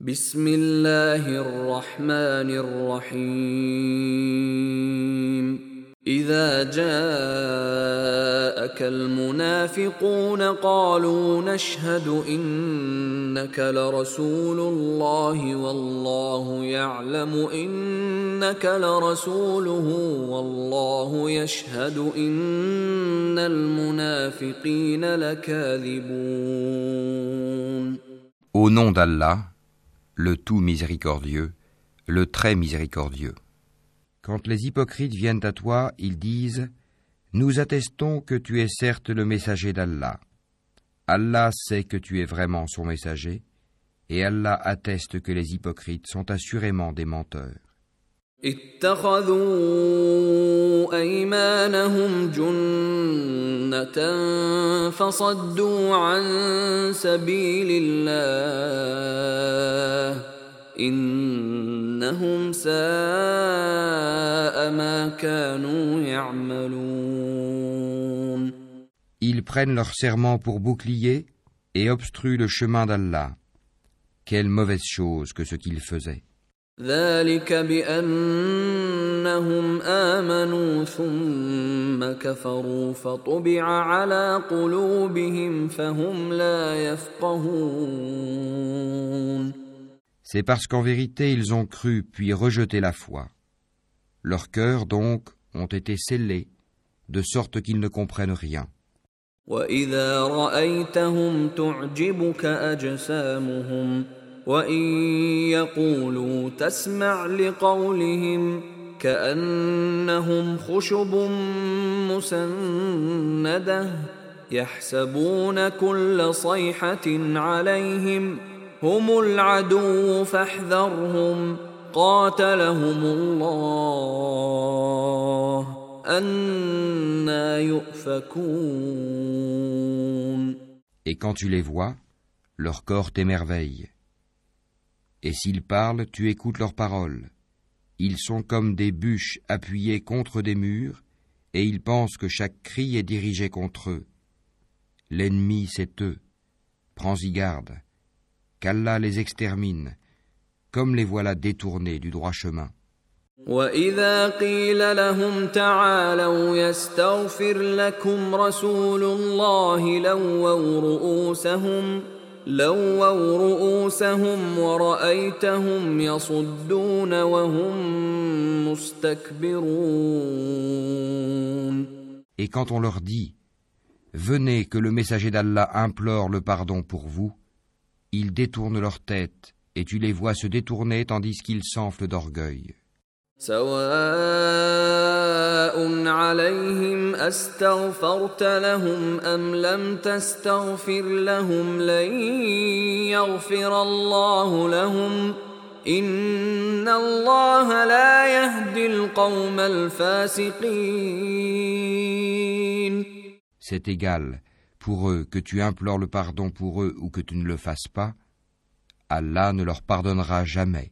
بسم الله الرحمن الرحيم. إذا جاءك المنافقون قالوا نشهد إنك لرسول الله والله يعلم إنك لرسوله والله يشهد إن المنافقين لكاذبون. Au nom d'Allah, le tout miséricordieux, le très miséricordieux. Quand les hypocrites viennent à toi, ils disent Nous attestons que tu es certes le messager d'Allah. Allah sait que tu es vraiment son messager, et Allah atteste que les hypocrites sont assurément des menteurs. اتخذوا ايمانهم جنه فصدوا عن سبيل الله انهم ساء ما كانوا يعملون Ils prennent leur serment pour bouclier et obstruent le chemin d'Allah. Quelle mauvaise chose que ce qu'ils faisaient. ذلك بانهم امنوا ثم كفروا فطبع على قلوبهم فهم لا يفقهون C'est parce qu'en vérité ils ont cru puis rejeté la foi. Leurs cœurs donc ont été scellés, de sorte qu'ils ne comprennent rien. واذا رايتهم تعجبك اجسامهم وان يقولوا تسمع لقولهم كانهم خشب مسنده يحسبون كل صيحه عليهم هم العدو فاحذرهم قاتلهم الله أنا يؤفكون Et quand tu les vois, leur corps t'émerveille. Et s'ils parlent, tu écoutes leurs paroles. Ils sont comme des bûches appuyées contre des murs, et ils pensent que chaque cri est dirigé contre eux. L'ennemi, c'est eux. Prends-y garde. Qu'Allah les extermine, comme les voilà détournés du droit chemin. واذا قيل لهم تعالوا يستغفر لكم رسول الله لووا رؤوسهم لووا رؤوسهم ورأيتهم يصدون وهم مستكبرون Et quand on leur dit Venez que le messager d'Allah implore le pardon pour vous, ils détournent leur tête, et tu les vois se détourner tandis qu'ils s'enflent d'orgueil. سواء عليهم استغفرت لهم ام لم تستغفر لهم لن يغفر الله لهم ان الله لا يهدي القوم الفاسقين C'est égal, pour eux, que tu implores le pardon pour eux ou que tu ne le fasses pas, Allah ne leur pardonnera jamais,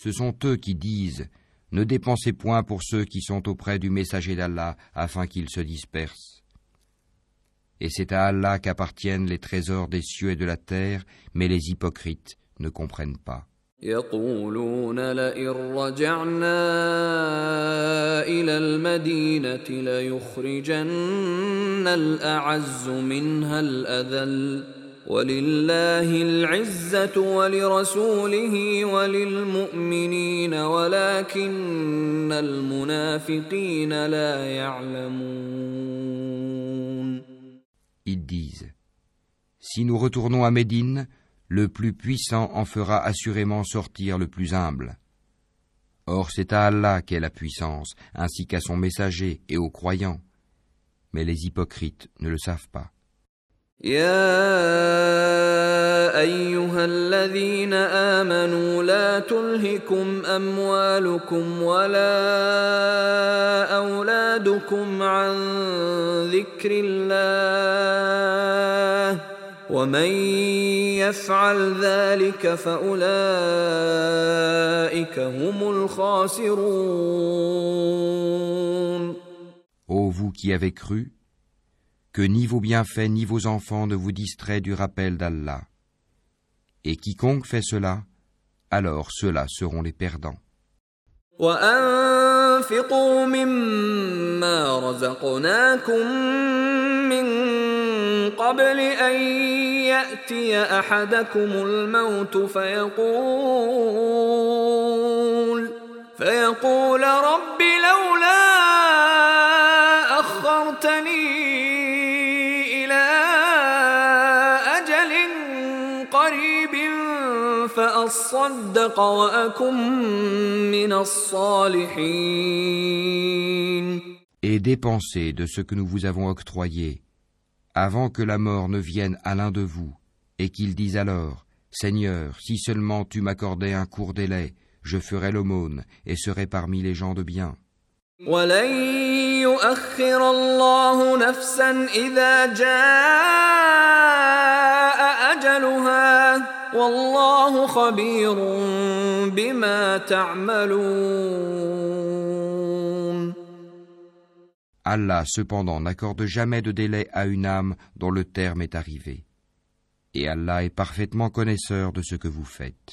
Ce sont eux qui disent Ne dépensez point pour ceux qui sont auprès du messager d'Allah afin qu'ils se dispersent. Et c'est à Allah qu'appartiennent les trésors des cieux et de la terre, mais les hypocrites ne comprennent pas. يقولون لئن رجعنا إلى المدينة ليخرجن الأعز منها الأذل ولله العزة ولرسوله وللمؤمنين ولكن المنافقين لا يعلمون Ils disent Si nous retournons à Médine, le plus puissant en fera assurément sortir le plus humble. Or c'est à Allah qu'est la puissance, ainsi qu'à son messager et aux croyants. Mais les hypocrites ne le savent pas. يا ايها الذين امنوا لا تلهكم اموالكم ولا اولادكم عن ذكر الله ومن يفعل ذلك فاولئك هم الخاسرون Ô vous qui avez cru, que ni vos bienfaits ni vos enfants ne vous distraient du rappel d'Allah. Et quiconque fait cela, alors ceux-là seront les perdants. وأنفقوا مما رزقناكم من قبل أن يأتي أحدكم الموت فيقول فيقول رب لولا فأصدق وأكن من الصالحين Et dépensez de ce que nous vous avons octroyé, avant que la mort ne vienne à l'un de vous, et qu'il dise alors, Seigneur, si seulement tu m'accordais un court délai, je ferais l'aumône et serais parmi les gens de bien. ولن يؤخر الله نفسا إذا جاء أجلها Allah cependant n'accorde jamais de délai à une âme dont le terme est arrivé. Et Allah est parfaitement connaisseur de ce que vous faites.